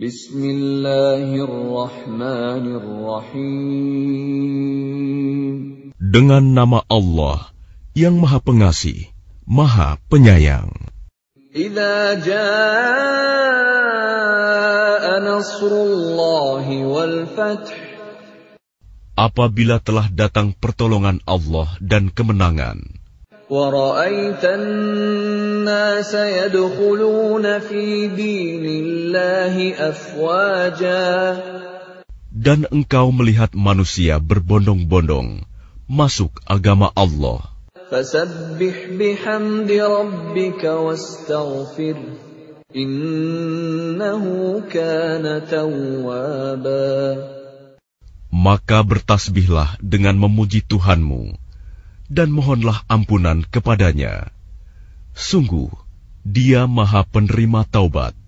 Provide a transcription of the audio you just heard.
Bismillahirrahmanirrahim. Dengan nama Allah yang Maha Pengasih, Maha Penyayang. Idza jaa nasrullahi wal fath. Apabila telah datang pertolongan Allah dan kemenangan. ورأيت الناس يدخلون في دين الله أفواجا dan engkau melihat manusia berbondong-bondong masuk agama Allah, فسبح بحمد ربك واستغفر إنه كان توابا maka bertasbihlah dengan memuji Tuhanmu dan mohonlah ampunan kepadanya. Sungguh, Dia Maha Penerima Taubat.